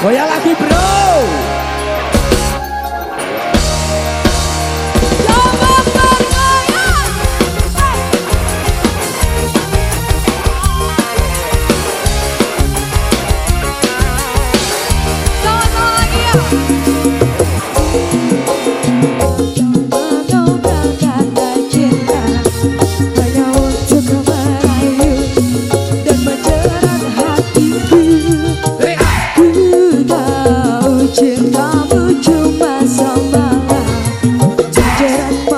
Foi lá que bro! Yeah.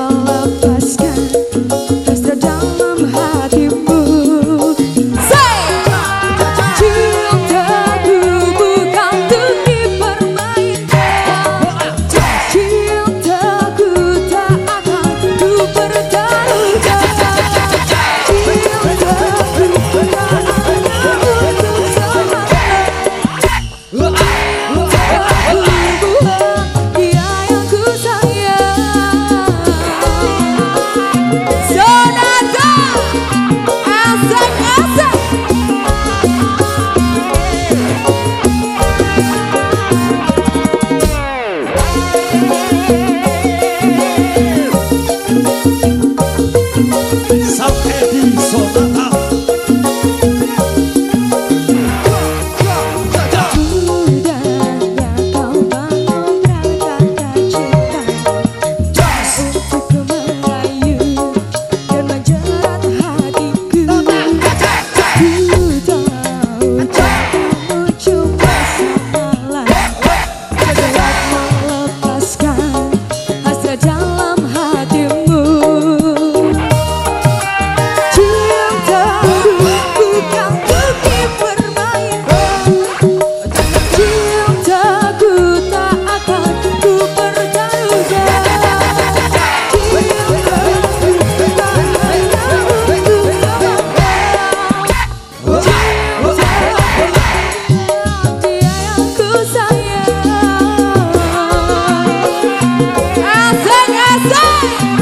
Tercinta.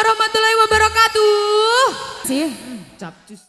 Warahmatullahi wabarakatuh. Sih, capcus.